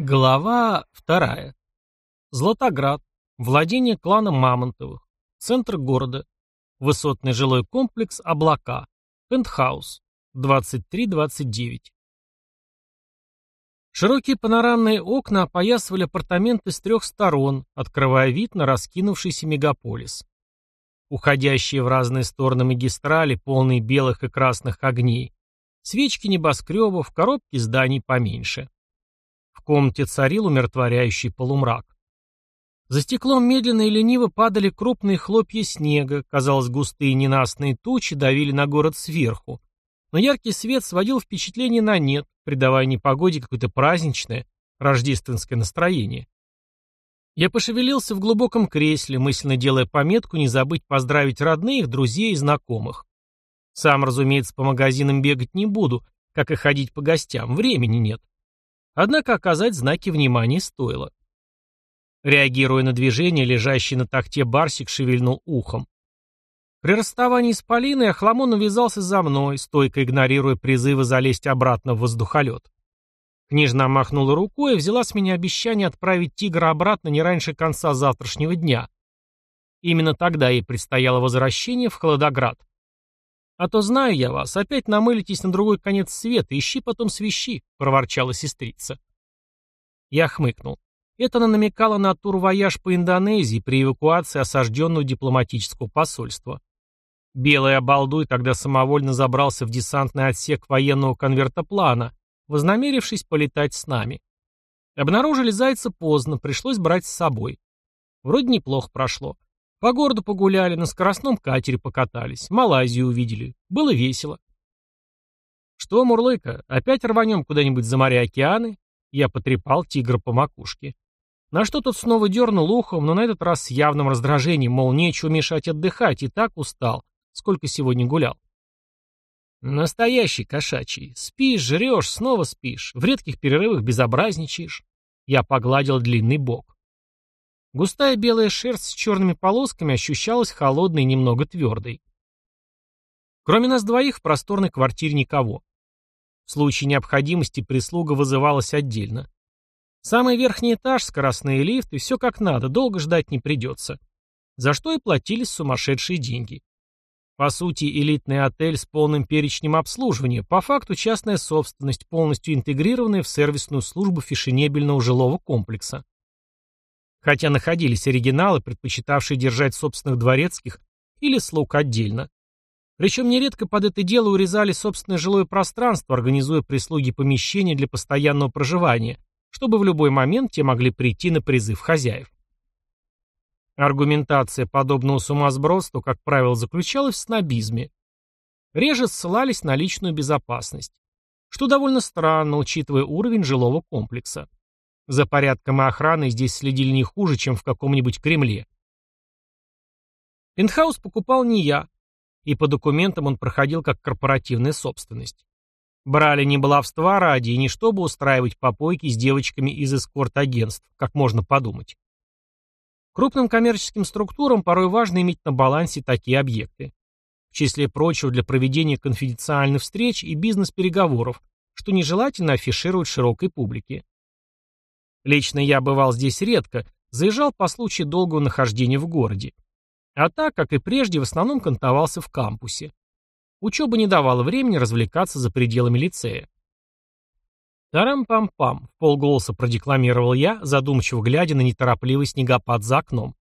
Глава вторая. Златоград. Владение клана Мамонтовых. Центр города. Высотный жилой комплекс «Облака». Пентхаус. 2329. Широкие панорамные окна опоясывали апартаменты с трех сторон, открывая вид на раскинувшийся мегаполис. Уходящие в разные стороны магистрали, полные белых и красных огней. Свечки небоскребов, коробки зданий поменьше. Комнате царил умиротворяющий полумрак. За стеклом медленно и лениво падали крупные хлопья снега, казалось, густые ненастные тучи давили на город сверху. Но яркий свет сводил впечатление на нет, придавая непогоде какое-то праздничное, рождественское настроение. Я пошевелился в глубоком кресле, мысленно делая пометку не забыть поздравить родных, друзей и знакомых. Сам, разумеется, по магазинам бегать не буду, как и ходить по гостям, времени нет. Однако оказать знаки внимания стоило. Реагируя на движение, лежащий на такте Барсик шевельнул ухом. При расставании с Полиной Ахламон увязался за мной, стойко игнорируя призывы залезть обратно в воздухолет. Княжна махнула рукой и взяла с меня обещание отправить тигра обратно не раньше конца завтрашнего дня. Именно тогда ей предстояло возвращение в Холодоград. «А то знаю я вас, опять намылитесь на другой конец света, ищи потом свищи», — проворчала сестрица. Я хмыкнул. Это она намекала на тур-вояж по Индонезии при эвакуации осажденного дипломатического посольства. Белый обалдуй тогда самовольно забрался в десантный отсек военного конвертоплана, вознамерившись полетать с нами. Обнаружили зайца поздно, пришлось брать с собой. Вроде неплохо прошло. По городу погуляли, на скоростном катере покатались, Малайзию увидели. Было весело. Что, Мурлыка, опять рванем куда-нибудь за моря-океаны? Я потрепал тигра по макушке. На что тот снова дернул ухом, но на этот раз с явным раздражением, мол, нечего мешать отдыхать, и так устал, сколько сегодня гулял. Настоящий кошачий. Спишь, жрешь, снова спишь. В редких перерывах безобразничаешь. Я погладил длинный бок. Густая белая шерсть с черными полосками ощущалась холодной и немного твердой. Кроме нас двоих в просторной квартире никого. В случае необходимости прислуга вызывалась отдельно. Самый верхний этаж, скоростные лифты, все как надо, долго ждать не придется. За что и платились сумасшедшие деньги. По сути, элитный отель с полным перечнем обслуживания, по факту частная собственность, полностью интегрированная в сервисную службу фешенебельного жилого комплекса хотя находились оригиналы, предпочитавшие держать собственных дворецких или слуг отдельно. Причем нередко под это дело урезали собственное жилое пространство, организуя прислуги помещения для постоянного проживания, чтобы в любой момент те могли прийти на призыв хозяев. Аргументация подобного сумасбродству, как правило, заключалась в снобизме. Реже ссылались на личную безопасность, что довольно странно, учитывая уровень жилого комплекса. За порядком и охраной здесь следили не хуже, чем в каком-нибудь Кремле. Пентхаус покупал не я, и по документам он проходил как корпоративная собственность. Брали не баловства ради и не чтобы устраивать попойки с девочками из эскорт-агентств, как можно подумать. Крупным коммерческим структурам порой важно иметь на балансе такие объекты. В числе прочего для проведения конфиденциальных встреч и бизнес-переговоров, что нежелательно афишировать широкой публике. Лично я бывал здесь редко, заезжал по случаю долгого нахождения в городе. А так, как и прежде, в основном кантовался в кампусе. Учеба не давала времени развлекаться за пределами лицея. «Тарам-пам-пам», — в полголоса продекламировал я, задумчиво глядя на неторопливый снегопад за окном.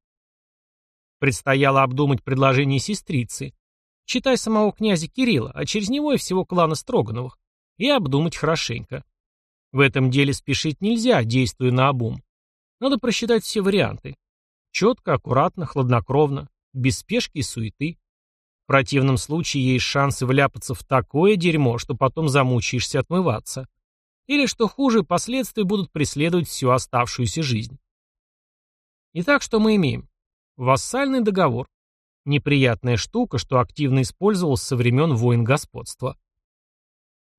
Предстояло обдумать предложение сестрицы, читай самого князя Кирилла, а через него и всего клана Строгановых, и обдумать хорошенько. В этом деле спешить нельзя, действуя на обум. Надо просчитать все варианты. Четко, аккуратно, хладнокровно, без спешки и суеты. В противном случае есть шансы вляпаться в такое дерьмо, что потом замучаешься отмываться. Или, что хуже, последствия будут преследовать всю оставшуюся жизнь. Итак, что мы имеем? Вассальный договор. Неприятная штука, что активно использовалась со времен войн господства.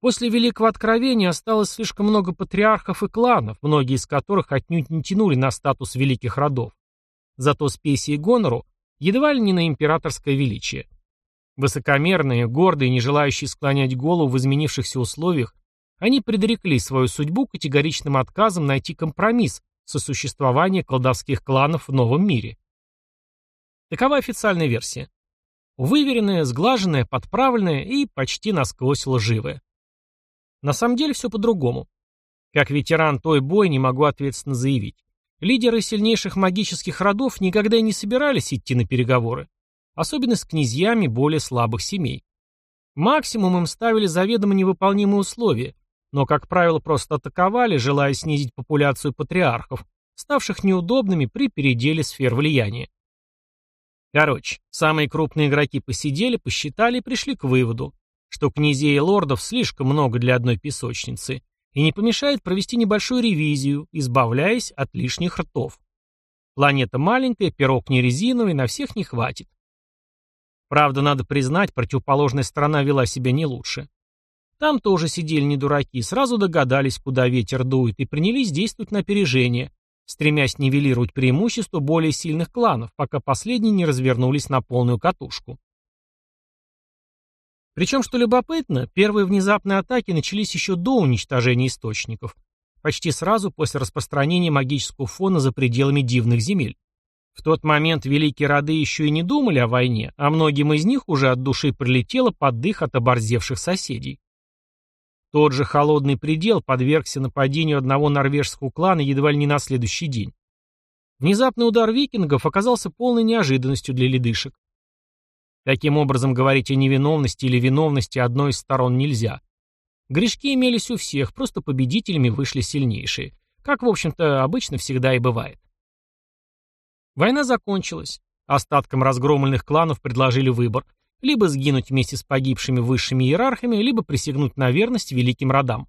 После Великого Откровения осталось слишком много патриархов и кланов, многие из которых отнюдь не тянули на статус великих родов. Зато спеси и гонору едва ли не на императорское величие. Высокомерные, гордые, не желающие склонять голову в изменившихся условиях, они предрекли свою судьбу категоричным отказом найти компромисс сосуществования колдовских кланов в новом мире. Такова официальная версия. Выверенная, сглаженная, подправленная и почти насквозь лживая. На самом деле все по-другому. Как ветеран той бойни могу ответственно заявить. Лидеры сильнейших магических родов никогда и не собирались идти на переговоры, особенно с князьями более слабых семей. Максимум им ставили заведомо невыполнимые условия, но, как правило, просто атаковали, желая снизить популяцию патриархов, ставших неудобными при переделе сфер влияния. Короче, самые крупные игроки посидели, посчитали и пришли к выводу, что князей и лордов слишком много для одной песочницы, и не помешает провести небольшую ревизию, избавляясь от лишних ртов. Планета маленькая, пирог не резиновый, на всех не хватит. Правда, надо признать, противоположная сторона вела себя не лучше. Там тоже сидели не дураки, сразу догадались, куда ветер дует, и принялись действовать на опережение, стремясь нивелировать преимущество более сильных кланов, пока последние не развернулись на полную катушку. Причем, что любопытно, первые внезапные атаки начались еще до уничтожения источников, почти сразу после распространения магического фона за пределами дивных земель. В тот момент великие роды еще и не думали о войне, а многим из них уже от души прилетело под дых от оборзевших соседей. Тот же холодный предел подвергся нападению одного норвежского клана едва ли не на следующий день. Внезапный удар викингов оказался полной неожиданностью для ледышек. Таким образом, говорить о невиновности или виновности одной из сторон нельзя. Грешки имелись у всех, просто победителями вышли сильнейшие. Как, в общем-то, обычно всегда и бывает. Война закончилась. Остаткам разгромленных кланов предложили выбор – либо сгинуть вместе с погибшими высшими иерархами, либо присягнуть на верность великим родам.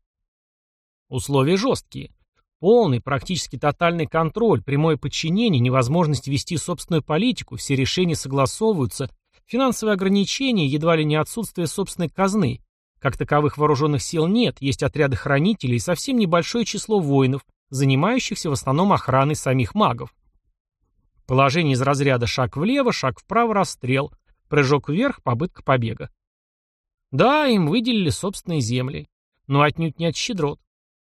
Условия жесткие. Полный, практически тотальный контроль, прямое подчинение, невозможность вести собственную политику, все решения согласовываются, Финансовые ограничения, едва ли не отсутствие собственной казны. Как таковых вооруженных сил нет, есть отряды хранителей и совсем небольшое число воинов, занимающихся в основном охраной самих магов. Положение из разряда шаг влево, шаг вправо, расстрел, прыжок вверх, попытка побега. Да, им выделили собственные земли, но отнюдь не от щедрот.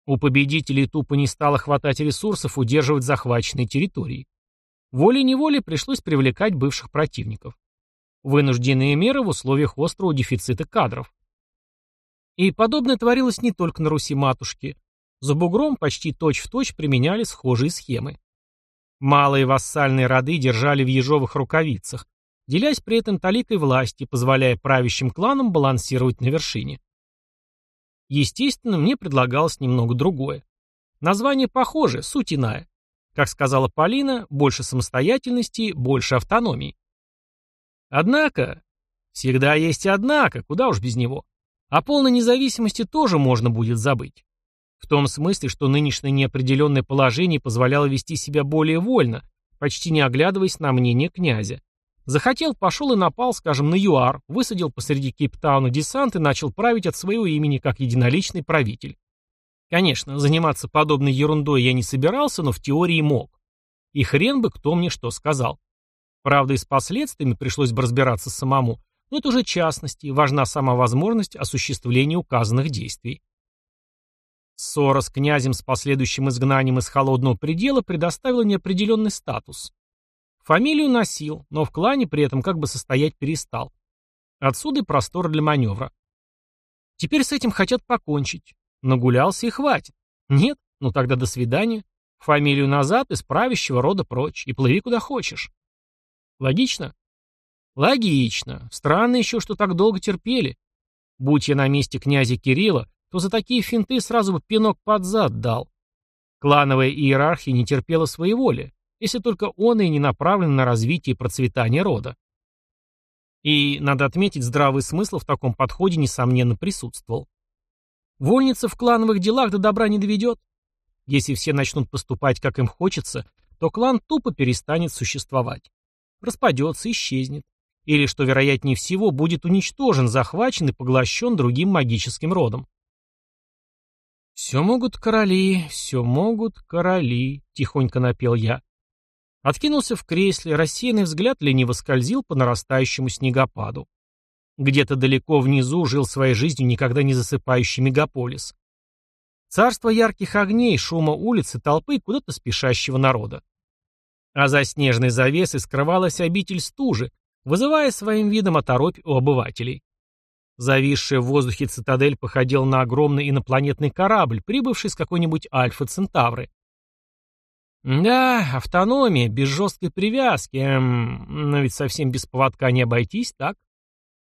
У победителей тупо не стало хватать ресурсов удерживать захваченные территории. Волей-неволей пришлось привлекать бывших противников. Вынужденные меры в условиях острого дефицита кадров. И подобное творилось не только на Руси-матушке. За бугром почти точь-в-точь точь применяли схожие схемы. Малые вассальные роды держали в ежовых рукавицах, делясь при этом таликой власти, позволяя правящим кланам балансировать на вершине. Естественно, мне предлагалось немного другое. Название похоже, суть иная. Как сказала Полина, больше самостоятельности, больше автономии. Однако, всегда есть однако, куда уж без него. О полной независимости тоже можно будет забыть. В том смысле, что нынешнее неопределенное положение позволяло вести себя более вольно, почти не оглядываясь на мнение князя. Захотел, пошел и напал, скажем, на ЮАР, высадил посреди Кейптауна десант и начал править от своего имени как единоличный правитель. Конечно, заниматься подобной ерундой я не собирался, но в теории мог. И хрен бы кто мне что сказал. Правда, и с последствиями пришлось бы разбираться самому, но это уже частности, важна сама возможность осуществления указанных действий. Ссора с князем с последующим изгнанием из холодного предела предоставила неопределенный статус. Фамилию носил, но в клане при этом как бы состоять перестал. Отсюда и простор для маневра. Теперь с этим хотят покончить. Нагулялся и хватит. Нет? Ну тогда до свидания. Фамилию назад, из правящего рода прочь, и плыви куда хочешь. Логично? Логично. Странно еще, что так долго терпели. Будь я на месте князя Кирилла, то за такие финты сразу бы пинок под зад дал. Клановая иерархия не терпела воли, если только он и не направлен на развитие и процветание рода. И, надо отметить, здравый смысл в таком подходе, несомненно, присутствовал. Вольница в клановых делах до добра не доведет. Если все начнут поступать, как им хочется, то клан тупо перестанет существовать распадется, исчезнет. Или, что вероятнее всего, будет уничтожен, захвачен и поглощен другим магическим родом. «Все могут короли, все могут короли», — тихонько напел я. Откинулся в кресле, рассеянный взгляд лениво скользил по нарастающему снегопаду. Где-то далеко внизу жил своей жизнью никогда не засыпающий мегаполис. Царство ярких огней, шума улиц и толпы куда-то спешащего народа. А за снежной завесой скрывалась обитель стужи, вызывая своим видом оторопь у обывателей. Зависшая в воздухе цитадель походила на огромный инопланетный корабль, прибывший с какой-нибудь Альфа Центавры. Да, автономия, без жесткой привязки, эм, но ведь совсем без поводка не обойтись, так?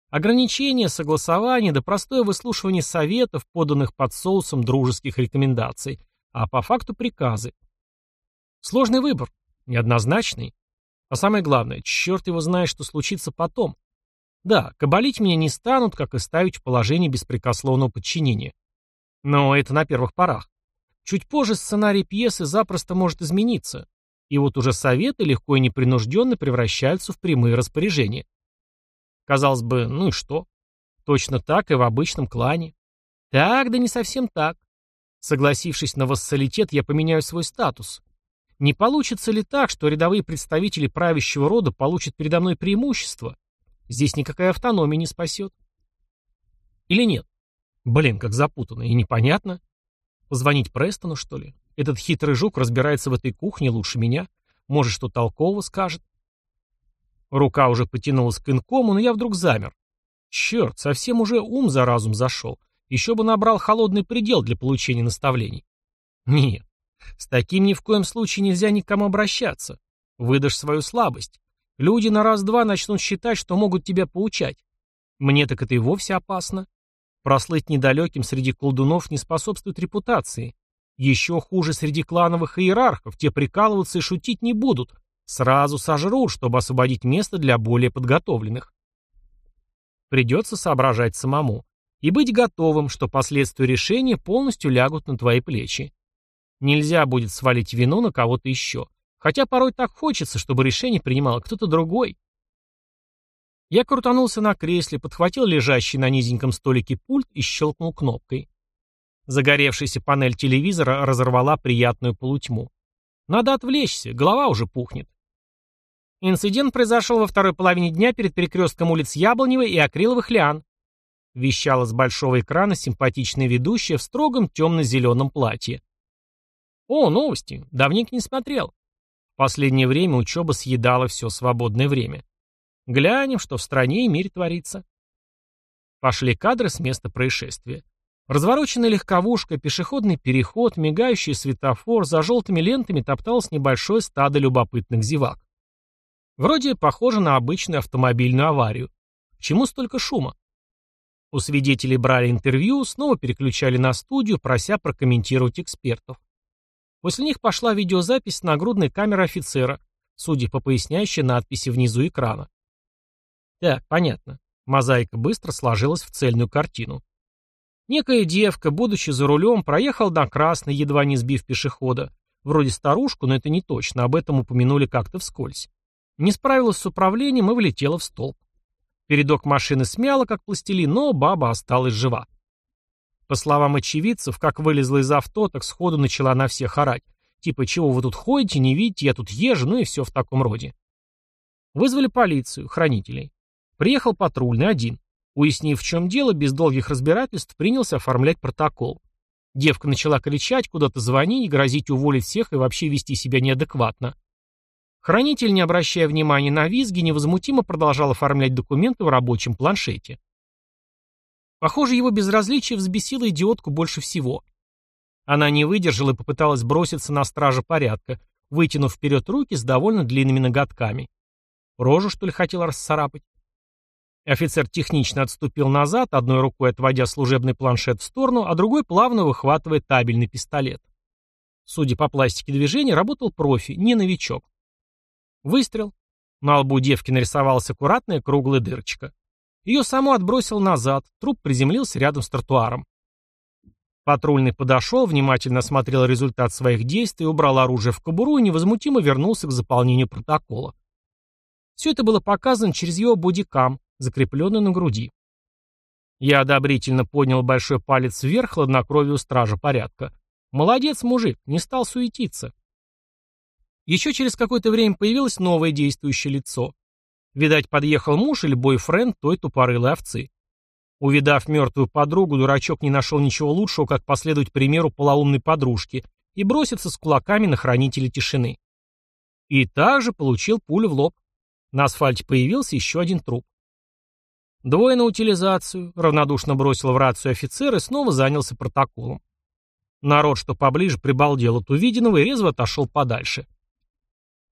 Ограничения, согласования да простое выслушивание советов, поданных под соусом дружеских рекомендаций, а по факту приказы. Сложный выбор, неоднозначный. А самое главное, черт его знает, что случится потом. Да, кабалить меня не станут, как и ставить в положение беспрекословного подчинения. Но это на первых порах. Чуть позже сценарий пьесы запросто может измениться, и вот уже советы легко и непринужденно превращаются в прямые распоряжения. Казалось бы, ну и что? Точно так и в обычном клане. Так, да не совсем так. Согласившись на вассалитет, я поменяю свой статус. Не получится ли так, что рядовые представители правящего рода получат передо мной преимущество? Здесь никакая автономия не спасет. Или нет? Блин, как запутанно и непонятно. Позвонить Престону, что ли? Этот хитрый жук разбирается в этой кухне лучше меня. Может, что толкового скажет. Рука уже потянулась к инкому, но я вдруг замер. Черт, совсем уже ум за разум зашел. Еще бы набрал холодный предел для получения наставлений. Нет, с таким ни в коем случае нельзя никому обращаться. Выдашь свою слабость. Люди на раз-два начнут считать, что могут тебя поучать. Мне так это и вовсе опасно. Прослыть недалеким среди колдунов не способствует репутации. Еще хуже среди клановых иерархов, те прикалываться и шутить не будут. Сразу сожрут, чтобы освободить место для более подготовленных. Придется соображать самому. И быть готовым, что последствия решения полностью лягут на твои плечи. Нельзя будет свалить вину на кого-то еще. Хотя порой так хочется, чтобы решение принимал кто-то другой. Я крутанулся на кресле, подхватил лежащий на низеньком столике пульт и щелкнул кнопкой. Загоревшаяся панель телевизора разорвала приятную полутьму. Надо отвлечься, голова уже пухнет. Инцидент произошел во второй половине дня перед перекрестком улиц Яблоневой и Акриловых лиан. Вещала с большого экрана симпатичная ведущая в строгом темно-зеленом платье. О, новости. Давненько не смотрел. В последнее время учеба съедала все свободное время. Глянем, что в стране и мире творится. Пошли кадры с места происшествия. Развороченная легковушка, пешеходный переход, мигающий светофор, за желтыми лентами топталось небольшое стадо любопытных зевак. Вроде похоже на обычную автомобильную аварию. К чему столько шума? У свидетелей брали интервью, снова переключали на студию, прося прокомментировать экспертов. После них пошла видеозапись с нагрудной камеры офицера, судя по поясняющей надписи внизу экрана. Так, понятно. Мозаика быстро сложилась в цельную картину. Некая девка, будучи за рулем, проехала на красный, едва не сбив пешехода. Вроде старушку, но это не точно, об этом упомянули как-то вскользь. Не справилась с управлением и влетела в столб. Передок машины смяло, как пластилин, но баба осталась жива. По словам очевидцев, как вылезла из авто, так сходу начала на всех орать. Типа, чего вы тут ходите, не видите, я тут езжу, ну и все в таком роде. Вызвали полицию, хранителей. Приехал патрульный, один. Уяснив, в чем дело, без долгих разбирательств принялся оформлять протокол. Девка начала кричать, куда-то звонить, грозить уволить всех и вообще вести себя неадекватно. Хранитель, не обращая внимания на визги, невозмутимо продолжал оформлять документы в рабочем планшете. Похоже, его безразличие взбесило идиотку больше всего. Она не выдержала и попыталась броситься на стража порядка, вытянув вперед руки с довольно длинными ноготками. Рожу, что ли, хотел расцарапать? Офицер технично отступил назад, одной рукой отводя служебный планшет в сторону, а другой плавно выхватывая табельный пистолет. Судя по пластике движения, работал профи, не новичок. Выстрел. На лбу девки нарисовалась аккуратная круглая дырочка. Ее само отбросил назад, труп приземлился рядом с тротуаром. Патрульный подошел, внимательно осмотрел результат своих действий, убрал оружие в кобуру и невозмутимо вернулся к заполнению протокола. Все это было показано через его бодикам, закрепленный на груди. Я одобрительно поднял большой палец вверх хладнокровию стража порядка. Молодец, мужик, не стал суетиться. Еще через какое-то время появилось новое действующее лицо. Видать, подъехал муж или бойфренд той тупорылой овцы. Увидав мертвую подругу, дурачок не нашел ничего лучшего, как последовать примеру полоумной подружки и броситься с кулаками на хранителя тишины. И также получил пулю в лоб. На асфальте появился еще один труп. Двое на утилизацию, равнодушно бросил в рацию офицер и снова занялся протоколом. Народ, что поближе, прибалдел от увиденного и резво отошел подальше.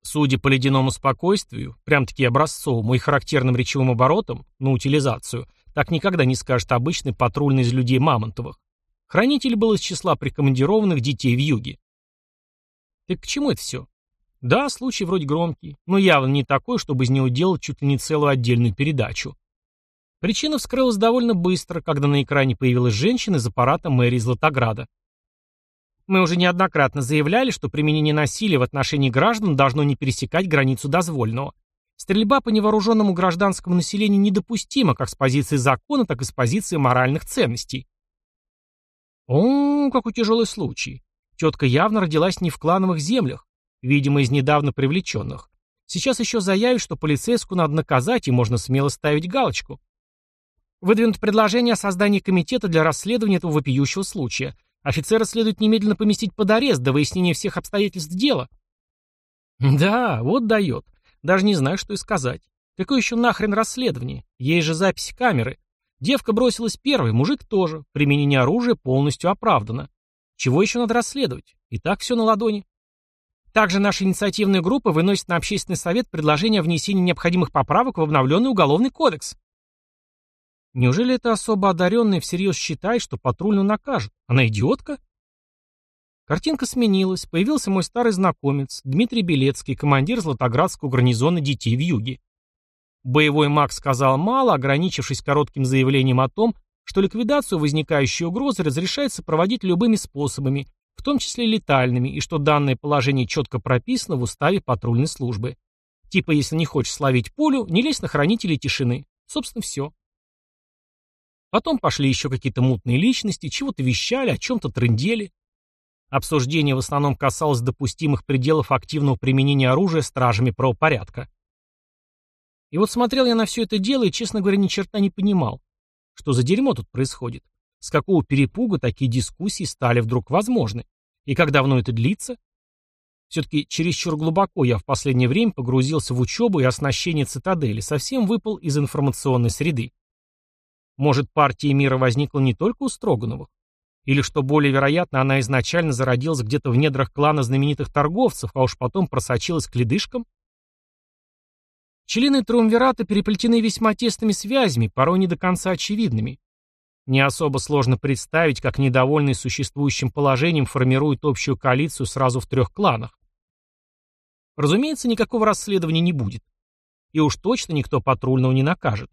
Судя по ледяному спокойствию, прям-таки образцовому и характерным речевым оборотам, на утилизацию, так никогда не скажет обычный патрульный из людей Мамонтовых. Хранитель был из числа прикомандированных детей в юге. Так к чему это все? Да, случай вроде громкий, но явно не такой, чтобы из него делать чуть ли не целую отдельную передачу. Причина вскрылась довольно быстро, когда на экране появилась женщина из аппарата мэрии Златограда. Мы уже неоднократно заявляли, что применение насилия в отношении граждан должно не пересекать границу дозволенного. Стрельба по невооруженному гражданскому населению недопустима как с позиции закона, так и с позиции моральных ценностей. О, какой тяжелый случай. Тетка явно родилась не в клановых землях, видимо, из недавно привлеченных. Сейчас еще заявит, что полицейскую надо наказать, и можно смело ставить галочку. Выдвинут предложение о создании комитета для расследования этого вопиющего случая. Офицера следует немедленно поместить под арест до выяснения всех обстоятельств дела. Да, вот дает. Даже не знаю, что и сказать. Какое еще нахрен расследование? Есть же запись камеры. Девка бросилась первой, мужик тоже. Применение оружия полностью оправдано. Чего еще надо расследовать? И так все на ладони. Также наша инициативная группа выносит на общественный совет предложение о внесении необходимых поправок в обновленный уголовный кодекс. Неужели эта особо одаренная всерьез считает, что патрульную накажет? Она идиотка? Картинка сменилась. Появился мой старый знакомец, Дмитрий Белецкий, командир Златоградского гарнизона детей в юге. Боевой маг сказал мало, ограничившись коротким заявлением о том, что ликвидацию возникающей угрозы разрешается проводить любыми способами, в том числе летальными, и что данное положение четко прописано в уставе патрульной службы. Типа, если не хочешь словить пулю, не лезь на хранителей тишины. Собственно, все. Потом пошли еще какие-то мутные личности, чего-то вещали, о чем-то трындели. Обсуждение в основном касалось допустимых пределов активного применения оружия стражами правопорядка. И вот смотрел я на все это дело и, честно говоря, ни черта не понимал, что за дерьмо тут происходит, с какого перепуга такие дискуссии стали вдруг возможны, и как давно это длится. Все-таки чересчур глубоко я в последнее время погрузился в учебу и оснащение цитадели, совсем выпал из информационной среды. Может, партия мира возникла не только у Строгановых? Или, что более вероятно, она изначально зародилась где-то в недрах клана знаменитых торговцев, а уж потом просочилась к ледышкам? Члены Триумвирата переплетены весьма тесными связями, порой не до конца очевидными. Не особо сложно представить, как недовольные существующим положением формируют общую коалицию сразу в трех кланах. Разумеется, никакого расследования не будет. И уж точно никто патрульного не накажет.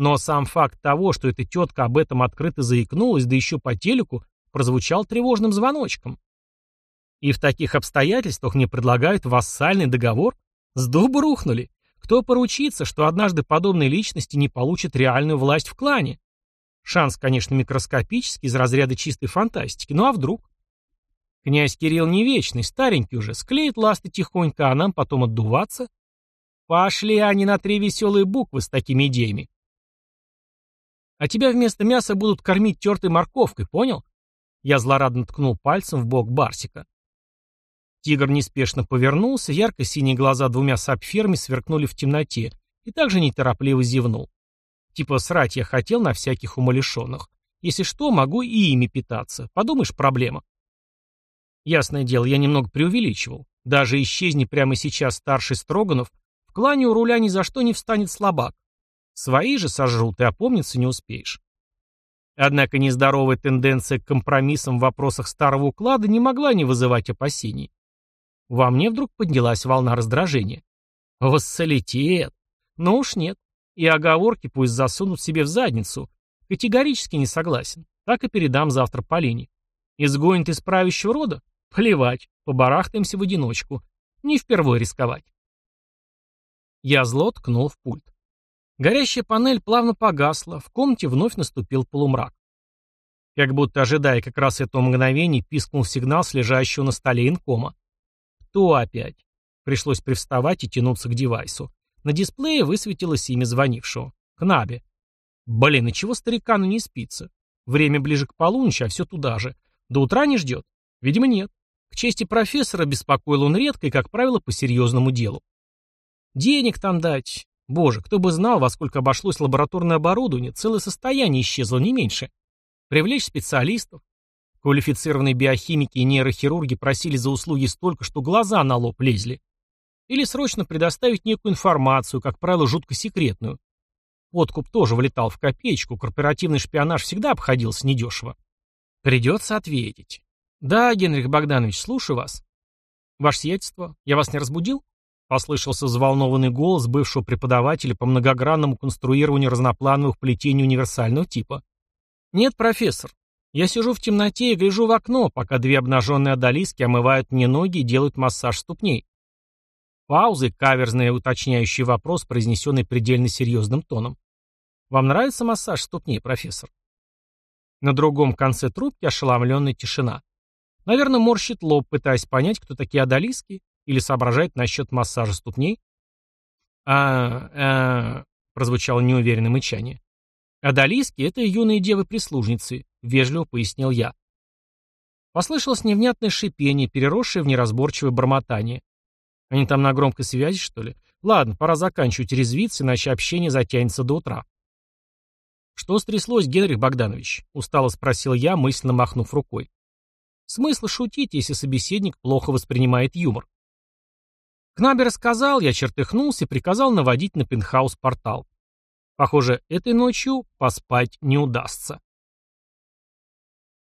Но сам факт того, что эта тетка об этом открыто заикнулась, да еще по телеку, прозвучал тревожным звоночком. И в таких обстоятельствах мне предлагают вассальный договор? С дуба рухнули. Кто поручится, что однажды подобные личности не получат реальную власть в клане? Шанс, конечно, микроскопический, из разряда чистой фантастики. Ну а вдруг? Князь Кирилл не вечный, старенький уже, склеит ласты тихонько, а нам потом отдуваться? Пошли они на три веселые буквы с такими идеями. А тебя вместо мяса будут кормить тертой морковкой, понял? Я злорадно ткнул пальцем в бок Барсика. Тигр неспешно повернулся, ярко-синие глаза двумя сапфирами сверкнули в темноте и также неторопливо зевнул. Типа срать я хотел на всяких умалишенных. Если что, могу и ими питаться. Подумаешь, проблема. Ясное дело, я немного преувеличивал. Даже исчезни прямо сейчас старший Строганов, в клане у руля ни за что не встанет слабак. Свои же сожрут, и опомниться не успеешь. Однако нездоровая тенденция к компромиссам в вопросах старого уклада не могла не вызывать опасений. Во мне вдруг поднялась волна раздражения. Вассалитет! Ну уж нет. И оговорки пусть засунут себе в задницу. Категорически не согласен. Так и передам завтра Полине. Изгонит из правящего рода? Плевать, побарахтаемся в одиночку. Не впервые рисковать. Я зло ткнул в пульт. Горящая панель плавно погасла, в комнате вновь наступил полумрак. Как будто ожидая как раз этого мгновения, пискнул сигнал с лежащего на столе инкома. «Кто опять?» Пришлось привставать и тянуться к девайсу. На дисплее высветилось имя звонившего. Кнаби. Блин, и чего старикану не спится? Время ближе к полуночи, а все туда же. До утра не ждет? Видимо, нет. К чести профессора беспокоил он редко и, как правило, по серьезному делу. Денег там дать. Боже, кто бы знал, во сколько обошлось лабораторное оборудование, целое состояние исчезло, не меньше. Привлечь специалистов. Квалифицированные биохимики и нейрохирурги просили за услуги столько, что глаза на лоб лезли. Или срочно предоставить некую информацию, как правило, жутко секретную. Откуп тоже влетал в копеечку, корпоративный шпионаж всегда обходился недешево. Придется ответить. Да, Генрих Богданович, слушаю вас. Ваше сиятельство, я вас не разбудил? Послышался взволнованный голос бывшего преподавателя по многогранному конструированию разноплановых плетений универсального типа. «Нет, профессор. Я сижу в темноте и гляжу в окно, пока две обнаженные одолиски омывают мне ноги и делают массаж ступней». Паузы, каверзный уточняющий вопрос, произнесенный предельно серьезным тоном. «Вам нравится массаж ступней, профессор?» На другом конце трубки ошеломленная тишина. Наверное, морщит лоб, пытаясь понять, кто такие одолиски, или соображает насчет массажа ступней? а а прозвучало неуверенное мычание. «Адалиски — это юные девы-прислужницы», — вежливо пояснил я. Послышалось невнятное шипение, переросшее в неразборчивое бормотание. Они там на громкой связи, что ли? Ладно, пора заканчивать резвиться, иначе общение затянется до утра. «Что стряслось, Генрих Богданович?» — устало спросил я, мысленно махнув рукой. Смысл шутить, если собеседник плохо воспринимает юмор. Кнаби рассказал, я чертыхнулся и приказал наводить на пентхаус портал. Похоже, этой ночью поспать не удастся.